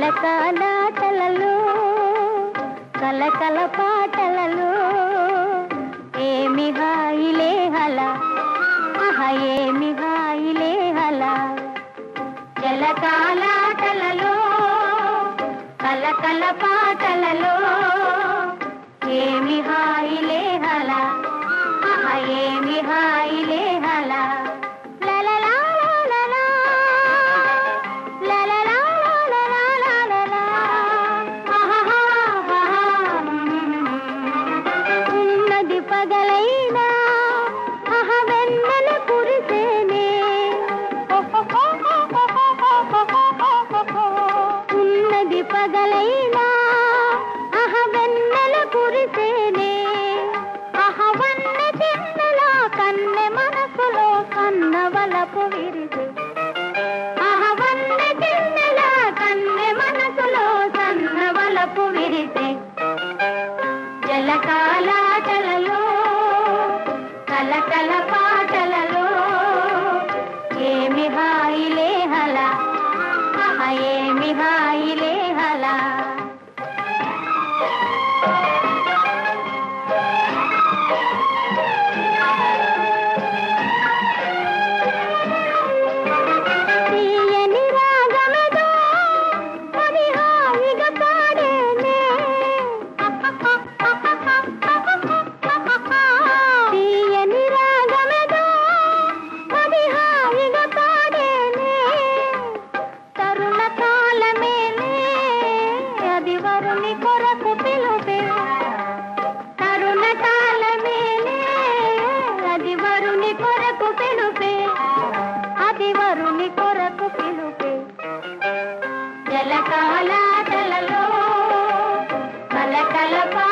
పాటలలో కలకల పాటలలో ఏమి హాయిలే హల ఆహ ఏమి హాయిలే హల. జలకాలాటలలో కలకల పాటలలో ఏమి హాయిలే హల ఆహ ఏమి హాయిలే జలకాలాటలలో కలకల పాటలలో ఏమి హాయిలే హల ఏమి హాయిలే హల అది కొరకు పిలుపే తరుణ కాలమేలే అది వరుని కొరకు పిలుపే అది వరుని కొరకు పిలుపే జలకాలాటలలో కలకల పా